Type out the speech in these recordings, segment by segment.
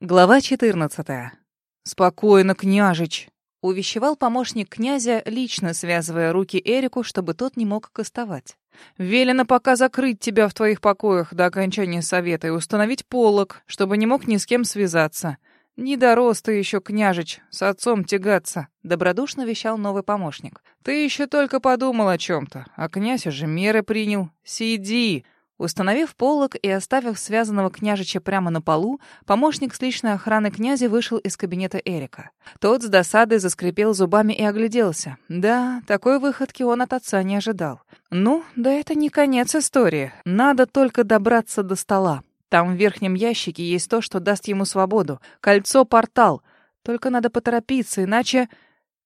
Глава 14. «Спокойно, княжич!» — увещевал помощник князя, лично связывая руки Эрику, чтобы тот не мог кастовать. «Велено пока закрыть тебя в твоих покоях до окончания совета и установить полог, чтобы не мог ни с кем связаться. Не дорос ты еще, княжич, с отцом тягаться», — добродушно вещал новый помощник. «Ты еще только подумал о чем-то, а князь уже меры принял. Сиди!» Установив полог и оставив связанного княжича прямо на полу, помощник с личной охраны князя вышел из кабинета Эрика. Тот с досадой заскрипел зубами и огляделся. Да, такой выходки он от отца не ожидал. Ну, да это не конец истории. Надо только добраться до стола. Там в верхнем ящике есть то, что даст ему свободу. Кольцо-портал. Только надо поторопиться, иначе...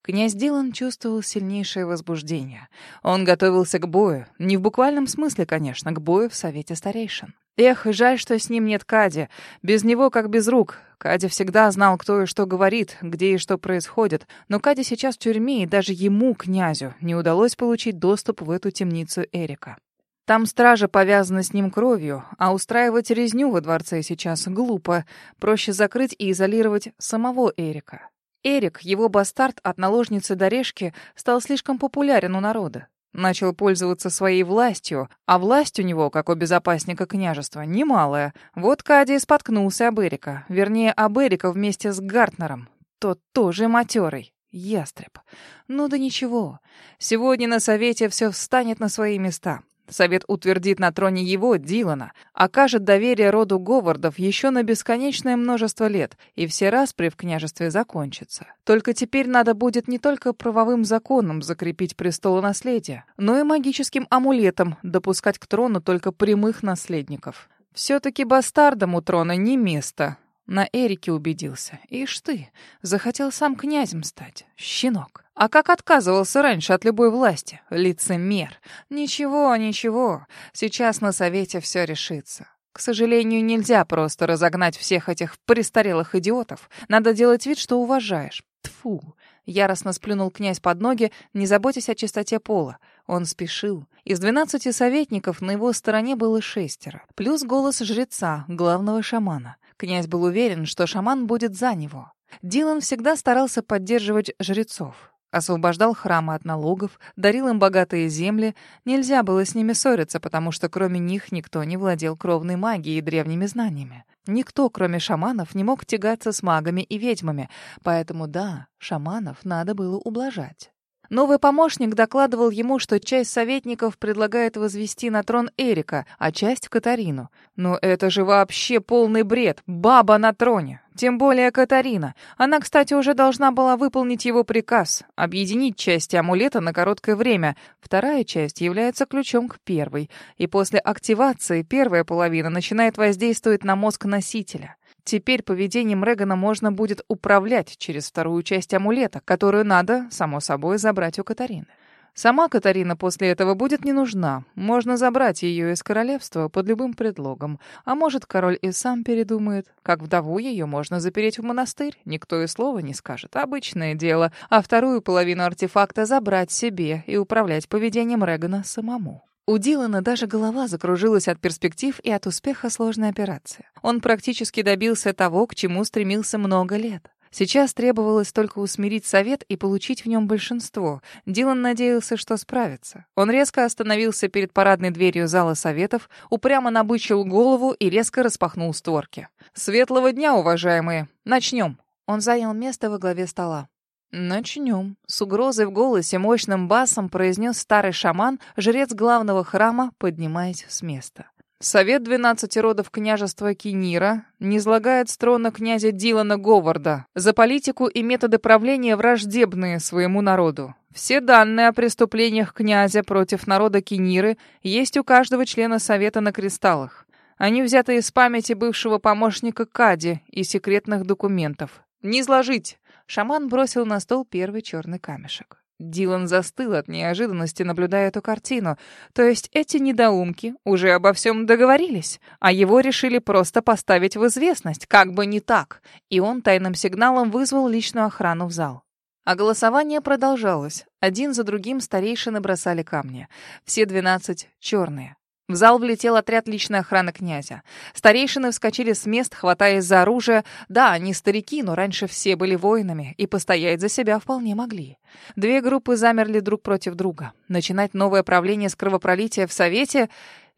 Князь Дилан чувствовал сильнейшее возбуждение. Он готовился к бою. Не в буквальном смысле, конечно, к бою в Совете Старейшин. Эх, жаль, что с ним нет Кади. Без него как без рук. Кади всегда знал, кто и что говорит, где и что происходит. Но Кади сейчас в тюрьме, и даже ему, князю, не удалось получить доступ в эту темницу Эрика. Там стража повязана с ним кровью, а устраивать резню во дворце сейчас глупо. Проще закрыть и изолировать самого Эрика. Эрик, его бастард от наложницы Дорешки, стал слишком популярен у народа. Начал пользоваться своей властью, а власть у него, как у безопасника княжества, немалая. Вот Кадий споткнулся об Эрика, вернее, об Эрика вместе с Гартнером. Тот тоже матерый. Ястреб. Ну да ничего. Сегодня на совете все встанет на свои места. Совет утвердит на троне его, Дилана, окажет доверие роду Говардов еще на бесконечное множество лет, и все распри в княжестве закончатся. Только теперь надо будет не только правовым законом закрепить престолонаследие, но и магическим амулетом допускать к трону только прямых наследников. Все-таки бастардам у трона не место. На Эрике убедился. Ишь ты, захотел сам князем стать. Щенок. А как отказывался раньше от любой власти? Лицемер. Ничего, ничего. Сейчас на совете все решится. К сожалению, нельзя просто разогнать всех этих престарелых идиотов. Надо делать вид, что уважаешь. Тфу. Яростно сплюнул князь под ноги, не заботясь о чистоте пола. Он спешил. Из двенадцати советников на его стороне было шестеро. Плюс голос жреца, главного шамана. Князь был уверен, что шаман будет за него. Дилан всегда старался поддерживать жрецов. Освобождал храмы от налогов, дарил им богатые земли. Нельзя было с ними ссориться, потому что кроме них никто не владел кровной магией и древними знаниями. Никто, кроме шаманов, не мог тягаться с магами и ведьмами. Поэтому да, шаманов надо было ублажать. Новый помощник докладывал ему, что часть советников предлагает возвести на трон Эрика, а часть — Катарину. Но это же вообще полный бред. Баба на троне. Тем более Катарина. Она, кстати, уже должна была выполнить его приказ — объединить части амулета на короткое время. Вторая часть является ключом к первой. И после активации первая половина начинает воздействовать на мозг носителя. Теперь поведением Регана можно будет управлять через вторую часть амулета, которую надо, само собой, забрать у Катарины. Сама Катарина после этого будет не нужна. Можно забрать ее из королевства под любым предлогом. А может, король и сам передумает. Как вдову ее можно запереть в монастырь. Никто и слова не скажет. Обычное дело. А вторую половину артефакта забрать себе и управлять поведением Регана самому. У Дилана даже голова закружилась от перспектив и от успеха сложной операции. Он практически добился того, к чему стремился много лет. Сейчас требовалось только усмирить совет и получить в нем большинство. Дилан надеялся, что справится. Он резко остановился перед парадной дверью зала советов, упрямо набычил голову и резко распахнул створки. «Светлого дня, уважаемые! Начнем!» Он занял место во главе стола. «Начнем», — с угрозой в голосе мощным басом произнес старый шаман, жрец главного храма, поднимаясь с места. Совет двенадцати родов княжества Кинира низлагает с трона князя Дилана Говарда за политику и методы правления враждебные своему народу. Все данные о преступлениях князя против народа Киниры есть у каждого члена совета на кристаллах. Они взяты из памяти бывшего помощника Кади и секретных документов. Не изложить. Шаман бросил на стол первый черный камешек. Дилан застыл от неожиданности, наблюдая эту картину. То есть эти недоумки уже обо всем договорились, а его решили просто поставить в известность, как бы не так. И он тайным сигналом вызвал личную охрану в зал. А голосование продолжалось. Один за другим старейшины бросали камни. Все двенадцать черные. В зал влетел отряд личной охраны князя. Старейшины вскочили с мест, хватаясь за оружие. Да, они старики, но раньше все были воинами, и постоять за себя вполне могли. Две группы замерли друг против друга. Начинать новое правление с кровопролития в Совете...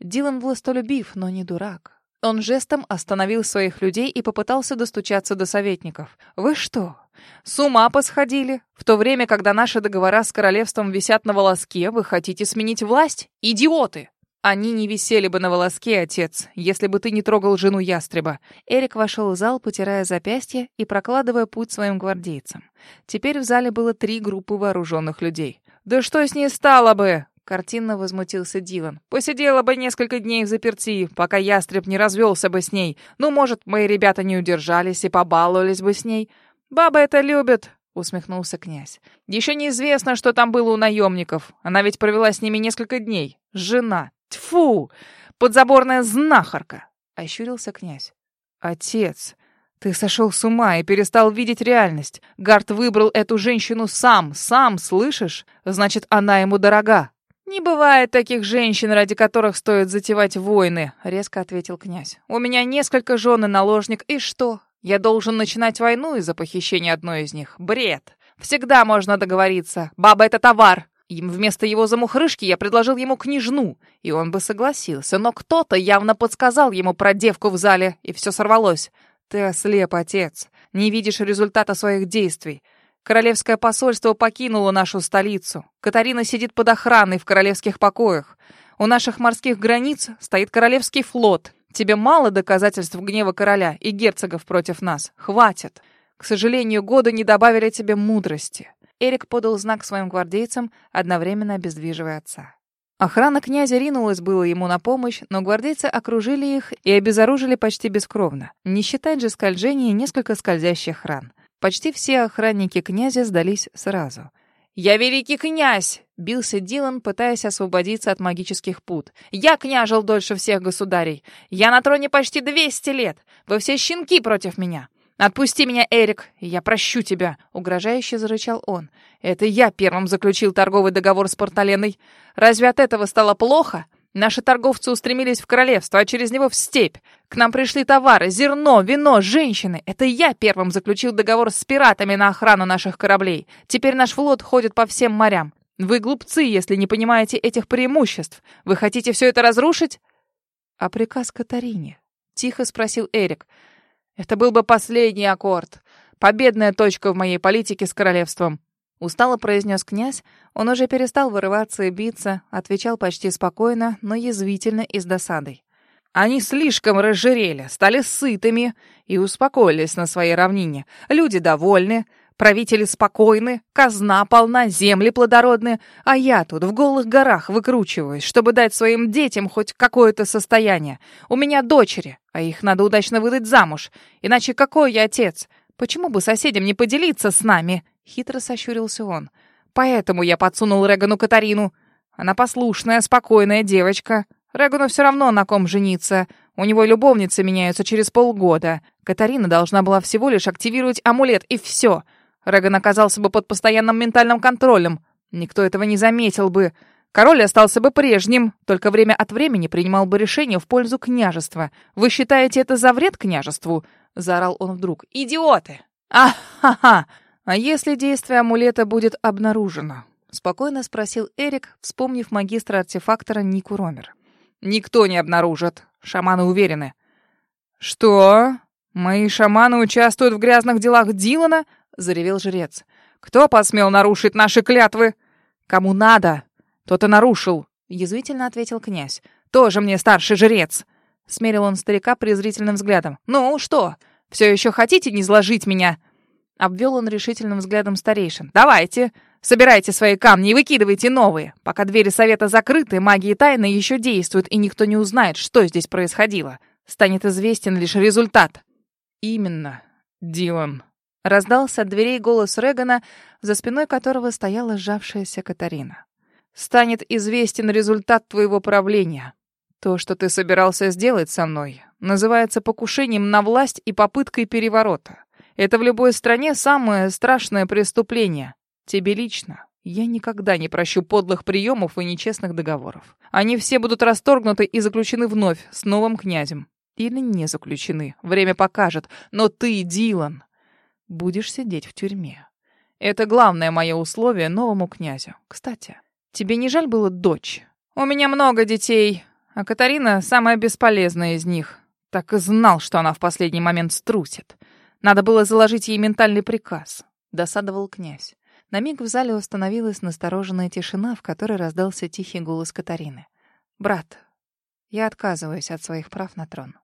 Дилан властолюбив, но не дурак. Он жестом остановил своих людей и попытался достучаться до советников. «Вы что, с ума посходили? В то время, когда наши договора с королевством висят на волоске, вы хотите сменить власть? Идиоты!» Они не висели бы на волоске, отец, если бы ты не трогал жену ястреба. Эрик вошел в зал, потирая запястье и прокладывая путь своим гвардейцам. Теперь в зале было три группы вооруженных людей. «Да что с ней стало бы?» Картинно возмутился Дилан. «Посидела бы несколько дней в заперти, пока ястреб не развелся бы с ней. Ну, может, мои ребята не удержались и побаловались бы с ней. Бабы это любят!» — усмехнулся князь. «Еще неизвестно, что там было у наемников. Она ведь провела с ними несколько дней. Жена. Тьфу! Подзаборная знахарка!» — ощурился князь. «Отец, ты сошел с ума и перестал видеть реальность. Гард выбрал эту женщину сам, сам, слышишь? Значит, она ему дорога. «Не бывает таких женщин, ради которых стоит затевать войны», — резко ответил князь. «У меня несколько жен и наложник, и что? Я должен начинать войну из-за похищения одной из них? Бред! Всегда можно договориться. Баба — это товар. Им вместо его замухрышки я предложил ему княжну, и он бы согласился, но кто-то явно подсказал ему про девку в зале, и все сорвалось. Ты ослеп, отец. Не видишь результата своих действий. Королевское посольство покинуло нашу столицу. Катарина сидит под охраной в королевских покоях. У наших морских границ стоит королевский флот. Тебе мало доказательств гнева короля и герцогов против нас. Хватит. К сожалению, годы не добавили тебе мудрости. Эрик подал знак своим гвардейцам, одновременно обездвиживая отца. Охрана князя ринулась было ему на помощь, но гвардейцы окружили их и обезоружили почти бескровно. Не считать же скольжения несколько скользящих ран. Почти все охранники князя сдались сразу. «Я великий князь!» — бился Дилан, пытаясь освободиться от магических пут. «Я княжил дольше всех государей! Я на троне почти двести лет! Вы все щенки против меня! Отпусти меня, Эрик, я прощу тебя!» — угрожающе зарычал он. «Это я первым заключил торговый договор с Порталеной. Разве от этого стало плохо? Наши торговцы устремились в королевство, а через него в степь. К нам пришли товары, зерно, вино, женщины. Это я первым заключил договор с пиратами на охрану наших кораблей. Теперь наш флот ходит по всем морям. Вы глупцы, если не понимаете этих преимуществ. Вы хотите все это разрушить? А приказ Катарине? Тихо спросил Эрик. Это был бы последний аккорд. Победная точка в моей политике с королевством. Устало произнес князь. Он уже перестал вырываться и биться, отвечал почти спокойно, но язвительно и с досадой. Они слишком разжирели, стали сытыми и успокоились на своей равнине. Люди довольны, правители спокойны, казна полна, земли плодородны, а я тут в голых горах выкручиваюсь, чтобы дать своим детям хоть какое-то состояние. У меня дочери, а их надо удачно выдать замуж, иначе какой я отец? Почему бы соседям не поделиться с нами?» Хитро сощурился он. «Поэтому я подсунул Регану Катарину. Она послушная, спокойная девочка. Регану все равно на ком жениться. У него любовницы меняются через полгода. Катарина должна была всего лишь активировать амулет, и все. Реган оказался бы под постоянным ментальным контролем. Никто этого не заметил бы. Король остался бы прежним, только время от времени принимал бы решение в пользу княжества. Вы считаете это за вред княжеству?» — заорал он вдруг. «Идиоты! А-ха-ха! «А если действие амулета будет обнаружено?» — спокойно спросил Эрик, вспомнив магистра-артефактора Нику Ромер. «Никто не обнаружит. Шаманы уверены». «Что? Мои шаманы участвуют в грязных делах Дилана?» — заревел жрец. «Кто посмел нарушить наши клятвы?» «Кому надо, тот и нарушил», — язвительно ответил князь. «Тоже мне старший жрец!» — смерил он старика презрительным взглядом. «Ну, что, все еще хотите не изложить меня?» Обвел он решительным взглядом старейшин. «Давайте, собирайте свои камни и выкидывайте новые. Пока двери совета закрыты, магии тайны еще действуют, и никто не узнает, что здесь происходило. Станет известен лишь результат». «Именно, Дилан». Раздался от дверей голос Регана, за спиной которого стояла сжавшаяся Катарина. «Станет известен результат твоего правления. То, что ты собирался сделать со мной, называется покушением на власть и попыткой переворота. Это в любой стране самое страшное преступление. Тебе лично. Я никогда не прощу подлых приемов и нечестных договоров. Они все будут расторгнуты и заключены вновь с новым князем. Или не заключены. Время покажет. Но ты, Дилан, будешь сидеть в тюрьме. Это главное мое условие новому князю. Кстати, тебе не жаль было дочь? У меня много детей, а Катарина самая бесполезная из них. Так и знал, что она в последний момент струсит. Надо было заложить ей ментальный приказ. Досадовал князь. На миг в зале установилась настороженная тишина, в которой раздался тихий голос Катарины. «Брат, я отказываюсь от своих прав на трон.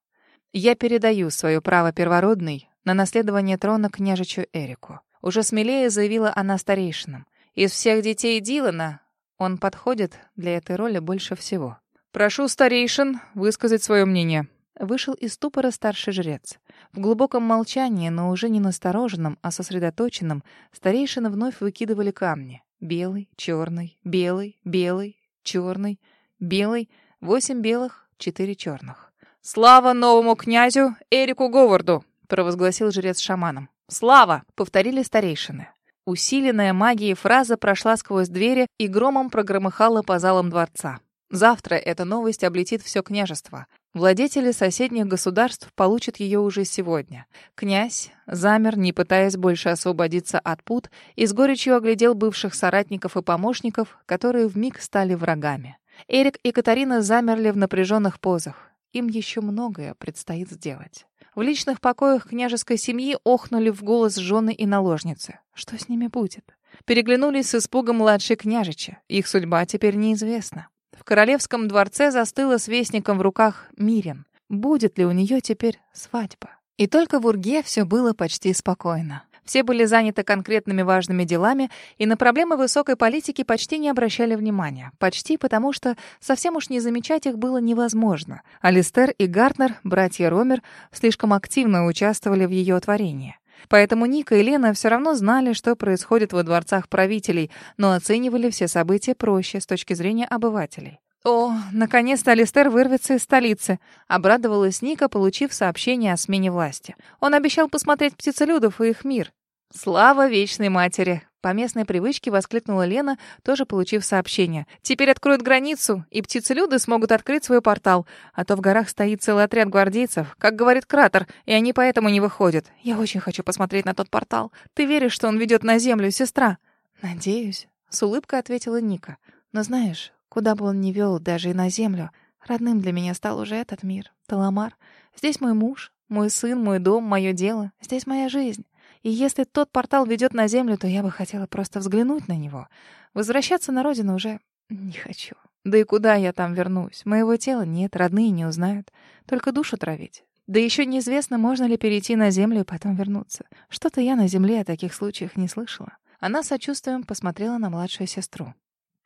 Я передаю свое право первородный на наследование трона княжичу Эрику. Уже смелее заявила она старейшинам. Из всех детей Дилана он подходит для этой роли больше всего. «Прошу старейшин высказать свое мнение», Вышел из ступора старший жрец. В глубоком молчании, но уже не настороженном, а сосредоточенном, старейшины вновь выкидывали камни. Белый, черный, белый, белый, черный, белый, восемь белых, четыре черных. «Слава новому князю Эрику Говарду!» — провозгласил жрец шаманом. «Слава!» — повторили старейшины. Усиленная магией фраза прошла сквозь двери и громом прогромыхала по залам дворца. Завтра эта новость облетит все княжество. Владетели соседних государств получат ее уже сегодня. Князь замер, не пытаясь больше освободиться от пут, и с горечью оглядел бывших соратников и помощников, которые вмиг стали врагами. Эрик и Катарина замерли в напряженных позах. Им еще многое предстоит сделать. В личных покоях княжеской семьи охнули в голос жены и наложницы. Что с ними будет? Переглянулись с испугом младшей княжичи. Их судьба теперь неизвестна. В королевском дворце застыла с вестником в руках Мирен. Будет ли у нее теперь свадьба? И только в Урге все было почти спокойно. Все были заняты конкретными важными делами и на проблемы высокой политики почти не обращали внимания. Почти потому, что совсем уж не замечать их было невозможно. Алистер и Гартнер, братья Ромер, слишком активно участвовали в ее творении. Поэтому Ника и Лена все равно знали, что происходит во дворцах правителей, но оценивали все события проще с точки зрения обывателей. «О, наконец-то Алистер вырвется из столицы!» — обрадовалась Ника, получив сообщение о смене власти. Он обещал посмотреть птицелюдов и их мир. «Слава Вечной Матери!» По местной привычке воскликнула Лена, тоже получив сообщение. «Теперь откроют границу, и птицелюды смогут открыть свой портал. А то в горах стоит целый отряд гвардейцев, как говорит Кратер, и они поэтому не выходят. Я очень хочу посмотреть на тот портал. Ты веришь, что он ведет на землю, сестра?» «Надеюсь», — с улыбкой ответила Ника. «Но знаешь, куда бы он ни вел, даже и на землю, родным для меня стал уже этот мир, Таламар. Здесь мой муж, мой сын, мой дом, мое дело. Здесь моя жизнь. И если тот портал ведет на Землю, то я бы хотела просто взглянуть на него. Возвращаться на родину уже не хочу. Да и куда я там вернусь? Моего тела нет, родные не узнают. Только душу травить. Да еще неизвестно, можно ли перейти на Землю и потом вернуться. Что-то я на Земле о таких случаях не слышала. Она сочувствием посмотрела на младшую сестру.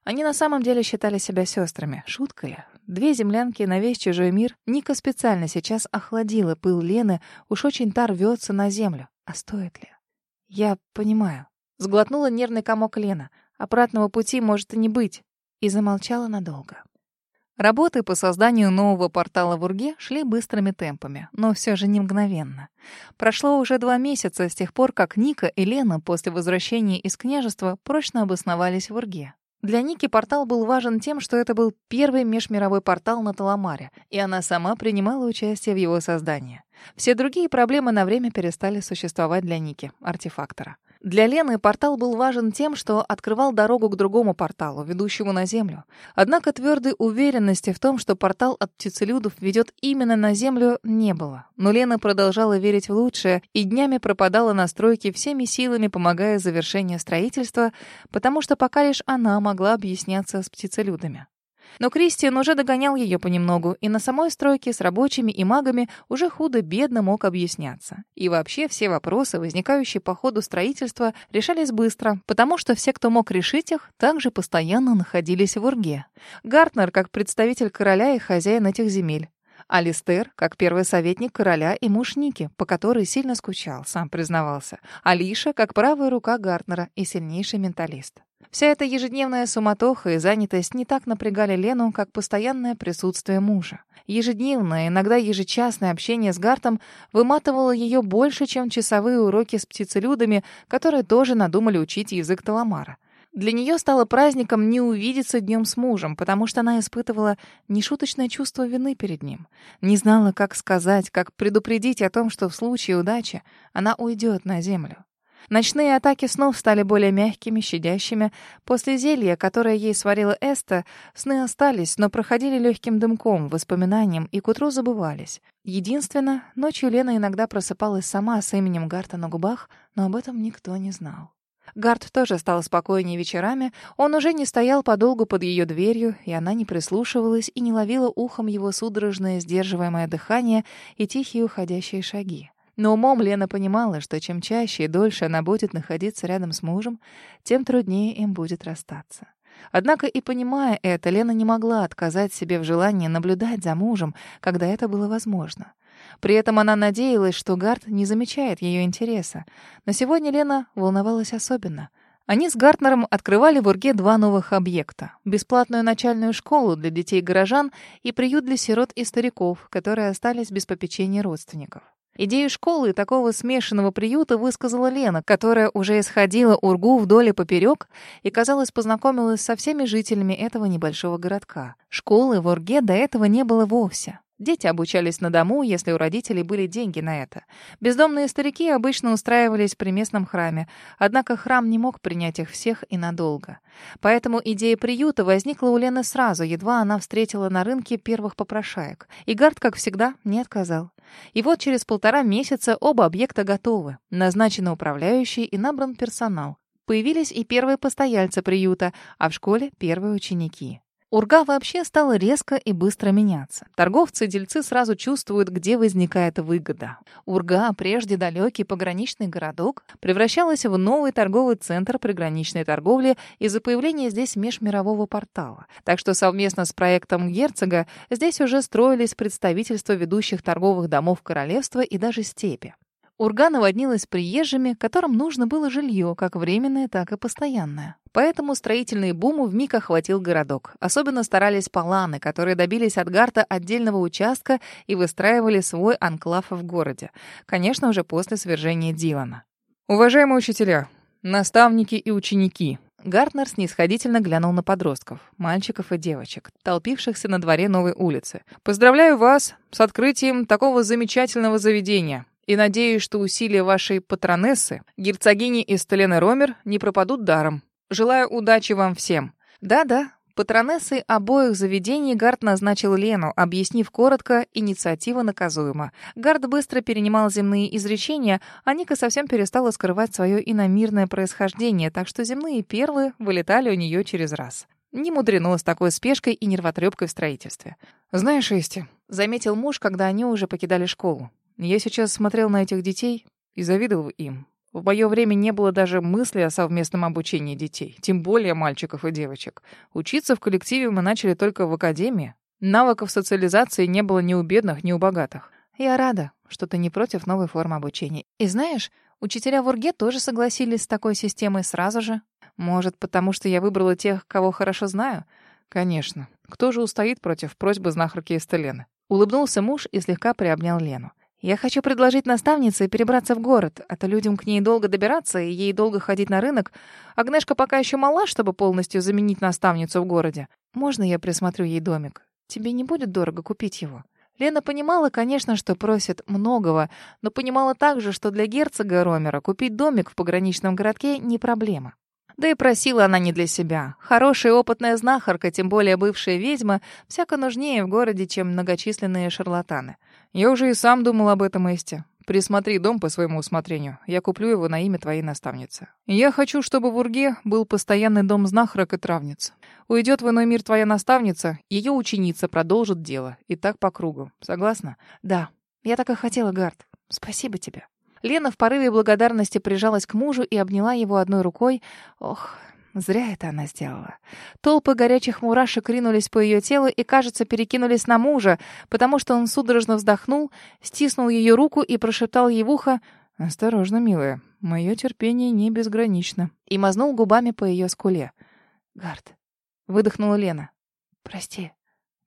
Они на самом деле считали себя сестрами. Шутка ли? Две землянки на весь чужой мир. Ника специально сейчас охладила пыл Лены, уж очень та рвется на землю. А стоит ли? Я понимаю. Сглотнула нервный комок Лена. Обратного пути может и не быть. И замолчала надолго. Работы по созданию нового портала в Урге шли быстрыми темпами, но все же не мгновенно. Прошло уже два месяца с тех пор, как Ника и Лена после возвращения из княжества прочно обосновались в Урге. Для Ники портал был важен тем, что это был первый межмировой портал на Таламаре, и она сама принимала участие в его создании. Все другие проблемы на время перестали существовать для Ники, артефактора. Для Лены портал был важен тем, что открывал дорогу к другому порталу, ведущему на Землю. Однако твердой уверенности в том, что портал от птицелюдов ведет именно на Землю, не было. Но Лена продолжала верить в лучшее и днями пропадала на стройке всеми силами, помогая завершению строительства, потому что пока лишь она могла объясняться с птицелюдами. Но Кристиан уже догонял ее понемногу, и на самой стройке с рабочими и магами уже худо-бедно мог объясняться. И вообще все вопросы, возникающие по ходу строительства, решались быстро, потому что все, кто мог решить их, также постоянно находились в Урге. Гартнер как представитель короля и хозяин этих земель. Алистер, как первый советник короля и муж Ники, по которой сильно скучал, сам признавался. Алиша, как правая рука Гартнера и сильнейший менталист. Вся эта ежедневная суматоха и занятость не так напрягали Лену, как постоянное присутствие мужа. Ежедневное, иногда ежечасное общение с Гартом выматывало ее больше, чем часовые уроки с птицелюдами, которые тоже надумали учить язык Таламара. Для нее стало праздником не увидеться днем с мужем, потому что она испытывала нешуточное чувство вины перед ним. Не знала, как сказать, как предупредить о том, что в случае удачи она уйдет на землю. Ночные атаки снов стали более мягкими, щадящими. После зелья, которое ей сварила Эста, сны остались, но проходили легким дымком, воспоминанием и к утру забывались. Единственно, ночью Лена иногда просыпалась сама с именем Гарта на губах, но об этом никто не знал. Гарт тоже стал спокойнее вечерами, он уже не стоял подолгу под ее дверью, и она не прислушивалась и не ловила ухом его судорожное сдерживаемое дыхание и тихие уходящие шаги. Но умом Лена понимала, что чем чаще и дольше она будет находиться рядом с мужем, тем труднее им будет расстаться. Однако и понимая это, Лена не могла отказать себе в желании наблюдать за мужем, когда это было возможно. При этом она надеялась, что Гарт не замечает ее интереса. Но сегодня Лена волновалась особенно. Они с Гартнером открывали в Урге два новых объекта. Бесплатную начальную школу для детей горожан и приют для сирот и стариков, которые остались без попечения родственников. Идею школы и такого смешанного приюта высказала Лена, которая уже исходила Ургу вдоль и поперек и, казалось, познакомилась со всеми жителями этого небольшого городка. Школы в Урге до этого не было вовсе. Дети обучались на дому, если у родителей были деньги на это. Бездомные старики обычно устраивались при местном храме, однако храм не мог принять их всех и надолго. Поэтому идея приюта возникла у Лены сразу, едва она встретила на рынке первых попрошаек. И Гард, как всегда, не отказал. И вот через полтора месяца оба объекта готовы. Назначены управляющий и набран персонал. Появились и первые постояльцы приюта, а в школе — первые ученики. Урга вообще стала резко и быстро меняться. Торговцы и дельцы сразу чувствуют, где возникает выгода. Урга, прежде далекий пограничный городок, превращалась в новый торговый центр приграничной торговли из-за появления здесь межмирового портала. Так что совместно с проектом герцога здесь уже строились представительства ведущих торговых домов королевства и даже степи. Урга наводнилась приезжими, которым нужно было жилье, как временное, так и постоянное. Поэтому строительный бум вмиг охватил городок. Особенно старались паланы, которые добились от Гарта отдельного участка и выстраивали свой анклав в городе. Конечно, уже после свержения Дилана. «Уважаемые учителя, наставники и ученики», Гартнер снисходительно глянул на подростков, мальчиков и девочек, толпившихся на дворе новой улицы. «Поздравляю вас с открытием такого замечательного заведения и надеюсь, что усилия вашей патронессы, герцогини Эстелены Ромер, не пропадут даром. Желаю удачи вам всем. Да-да, патронессой обоих заведений Гард назначил Лену, объяснив коротко, инициатива наказуема. Гард быстро перенимал земные изречения, а Ника совсем перестала скрывать свое иномирное происхождение, так что земные перлы вылетали у нее через раз. Не мудрено с такой спешкой и нервотрепкой в строительстве. «Знаешь, Эсти», — заметил муж, когда они уже покидали школу, я сейчас смотрел на этих детей и завидовал им. В мое время не было даже мысли о совместном обучении детей, тем более мальчиков и девочек. Учиться в коллективе мы начали только в академии. Навыков социализации не было ни у бедных, ни у богатых. Я рада, что ты не против новой формы обучения. И знаешь, учителя в Урге тоже согласились с такой системой сразу же. Может, потому что я выбрала тех, кого хорошо знаю? Конечно. Кто же устоит против просьбы знахарки Эстелены? Улыбнулся муж и слегка приобнял Лену. Я хочу предложить наставнице перебраться в город, а то людям к ней долго добираться и ей долго ходить на рынок. Агнешка пока еще мала, чтобы полностью заменить наставницу в городе. Можно я присмотрю ей домик? Тебе не будет дорого купить его?» Лена понимала, конечно, что просит многого, но понимала также, что для герцога Ромера купить домик в пограничном городке не проблема. Да и просила она не для себя. Хорошая опытная знахарка, тем более бывшая ведьма, всяко нужнее в городе, чем многочисленные шарлатаны. Я уже и сам думал об этом, Эсте. Присмотри дом по своему усмотрению. Я куплю его на имя твоей наставницы. Я хочу, чтобы в Урге был постоянный дом знахарок и травниц. Уйдет в иной мир твоя наставница, ее ученица продолжит дело. И так по кругу. Согласна? Да. Я так и хотела, Гард. Спасибо тебе. Лена в порыве благодарности прижалась к мужу и обняла его одной рукой. Ох, Зря это она сделала. Толпы горячих мурашек ринулись по ее телу и, кажется, перекинулись на мужа, потому что он судорожно вздохнул, стиснул ее руку и прошептал ей в ухо «Осторожно, милая, мое терпение не безгранично», и мазнул губами по ее скуле. «Гард», — выдохнула Лена, — «прости».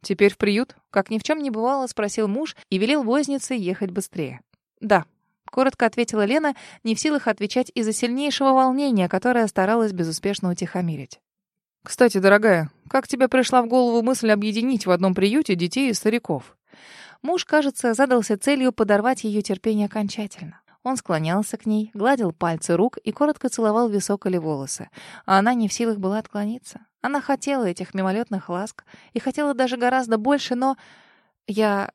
«Теперь в приют?» Как ни в чем не бывало, спросил муж и велел вознице ехать быстрее. «Да», — коротко ответила Лена, не в силах отвечать из-за сильнейшего волнения, которое старалась безуспешно утихомирить. «Кстати, дорогая, как тебе пришла в голову мысль объединить в одном приюте детей и стариков?» Муж, кажется, задался целью подорвать ее терпение окончательно. Он склонялся к ней, гладил пальцы рук и коротко целовал висок или волосы. А она не в силах была отклониться. Она хотела этих мимолетных ласк и хотела даже гораздо больше, но... Я...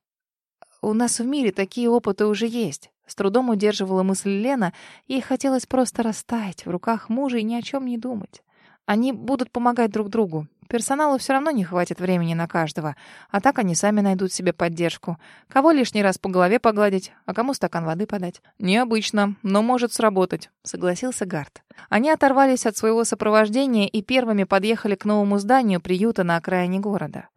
У нас в мире такие опыты уже есть. С трудом удерживала мысль Лена, ей хотелось просто растаять в руках мужа и ни о чем не думать. Они будут помогать друг другу. Персоналу все равно не хватит времени на каждого. А так они сами найдут себе поддержку. Кого лишний раз по голове погладить, а кому стакан воды подать. «Необычно, но может сработать», — согласился Гарт. Они оторвались от своего сопровождения и первыми подъехали к новому зданию приюта на окраине города.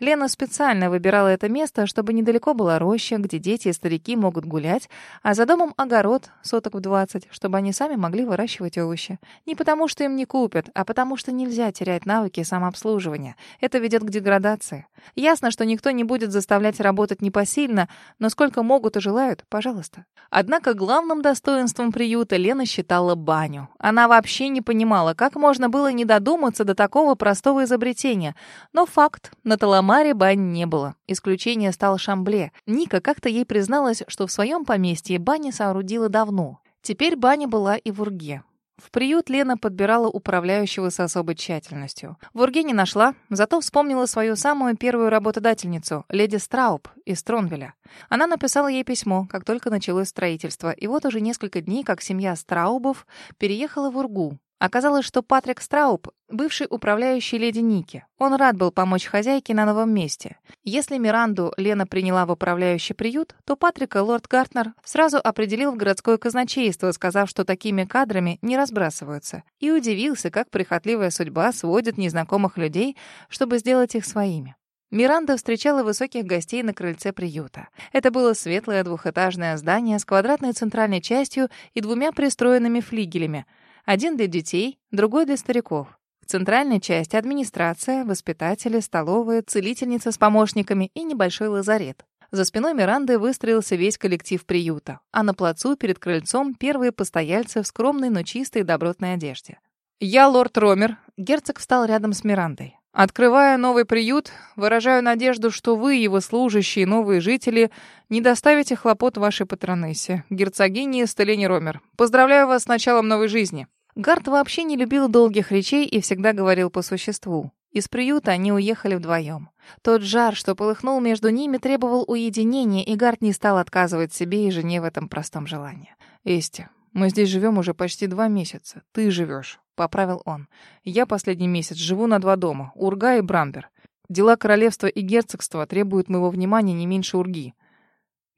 Лена специально выбирала это место, чтобы недалеко была роща, где дети и старики могут гулять, а за домом огород, соток в двадцать, чтобы они сами могли выращивать овощи. Не потому, что им не купят, а потому, что нельзя терять навыки самообслуживания. Это ведет к деградации. Ясно, что никто не будет заставлять работать непосильно, но сколько могут и желают, пожалуйста. Однако главным достоинством приюта Лена считала баню. Она вообще не понимала, как можно было не додуматься до такого простого изобретения. Но факт, на Таламаре бань не было. Исключение стал Шамбле. Ника как-то ей призналась, что в своем поместье бани соорудила давно. Теперь баня была и в Урге. В приют Лена подбирала управляющего с особой тщательностью. В Урге нашла, зато вспомнила свою самую первую работодательницу, леди Страуб из Тронвеля. Она написала ей письмо, как только началось строительство, и вот уже несколько дней, как семья Страубов переехала в Ургу, Оказалось, что Патрик Страуб — бывший управляющий леди Ники. Он рад был помочь хозяйке на новом месте. Если Миранду Лена приняла в управляющий приют, то Патрика лорд Гартнер сразу определил в городское казначейство, сказав, что такими кадрами не разбрасываются. И удивился, как прихотливая судьба сводит незнакомых людей, чтобы сделать их своими. Миранда встречала высоких гостей на крыльце приюта. Это было светлое двухэтажное здание с квадратной центральной частью и двумя пристроенными флигелями — один для детей, другой для стариков. В центральной части администрация, воспитатели, столовая, целительница с помощниками и небольшой лазарет. За спиной Миранды выстроился весь коллектив приюта, а на плацу перед крыльцом первые постояльцы в скромной, но чистой и добротной одежде. «Я лорд Ромер», — герцог встал рядом с Мирандой. «Открывая новый приют, выражаю надежду, что вы, его служащие, новые жители, не доставите хлопот вашей патронессе, герцогине Стеллене Ромер. Поздравляю вас с началом новой жизни». Гард вообще не любил долгих речей и всегда говорил по существу. Из приюта они уехали вдвоем. Тот жар, что полыхнул между ними, требовал уединения, и Гард не стал отказывать себе и жене в этом простом желании. «Эсти, мы здесь живем уже почти два месяца. Ты живешь», — поправил он. «Я последний месяц живу на два дома, Урга и Брамбер. Дела королевства и герцогства требуют моего внимания не меньше Урги».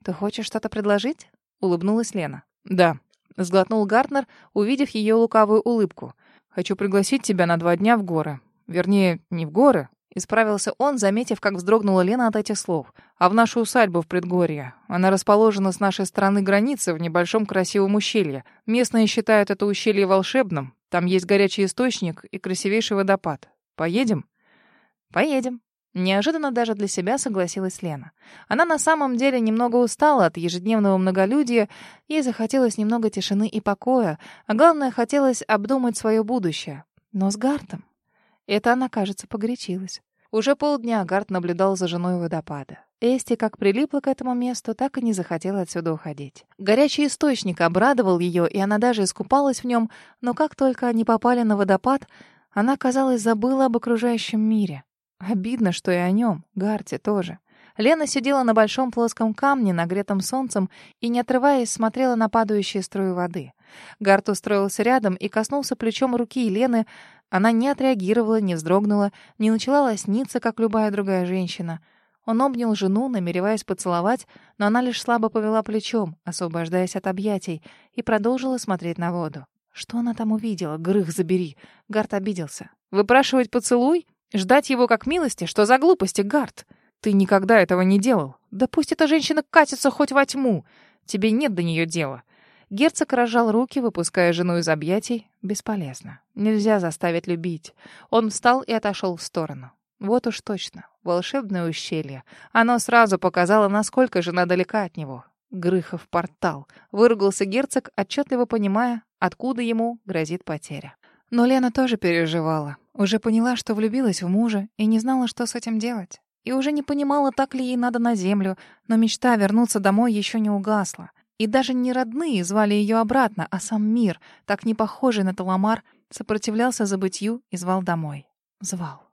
«Ты хочешь что-то предложить?» — улыбнулась Лена. «Да», Сглотнул Гартнер, увидев ее лукавую улыбку. «Хочу пригласить тебя на два дня в горы. Вернее, не в горы». Исправился он, заметив, как вздрогнула Лена от этих слов. «А в нашу усадьбу в предгорье. Она расположена с нашей стороны границы в небольшом красивом ущелье. Местные считают это ущелье волшебным. Там есть горячий источник и красивейший водопад. Поедем?» «Поедем», Неожиданно даже для себя согласилась Лена. Она на самом деле немного устала от ежедневного многолюдия, ей захотелось немного тишины и покоя, а главное, хотелось обдумать свое будущее. Но с Гартом... Это она, кажется, погорячилась. Уже полдня Гарт наблюдал за женой водопада. Эсти как прилипла к этому месту, так и не захотела отсюда уходить. Горячий источник обрадовал ее, и она даже искупалась в нем, но как только они попали на водопад, она, казалось, забыла об окружающем мире. Обидно, что и о нем, Гарте тоже. Лена сидела на большом плоском камне, нагретом солнцем, и, не отрываясь, смотрела на падающие струи воды. Гарт устроился рядом и коснулся плечом руки Лены. Она не отреагировала, не вздрогнула, не начала лосниться, как любая другая женщина. Он обнял жену, намереваясь поцеловать, но она лишь слабо повела плечом, освобождаясь от объятий, и продолжила смотреть на воду. Что она там увидела? Грых забери. Гарт обиделся. «Выпрашивать поцелуй?» Ждать его как милости? Что за глупости, Гард? Ты никогда этого не делал. Да пусть эта женщина катится хоть во тьму. Тебе нет до нее дела. Герцог разжал руки, выпуская жену из объятий. Бесполезно. Нельзя заставить любить. Он встал и отошел в сторону. Вот уж точно. Волшебное ущелье. Оно сразу показало, насколько жена далека от него. Грыхов портал. Выругался герцог, отчетливо понимая, откуда ему грозит потеря. Но Лена тоже переживала. Уже поняла, что влюбилась в мужа и не знала, что с этим делать. И уже не понимала, так ли ей надо на землю, но мечта вернуться домой еще не угасла. И даже не родные звали ее обратно, а сам мир, так не похожий на Таламар, сопротивлялся забытью и звал домой. Звал.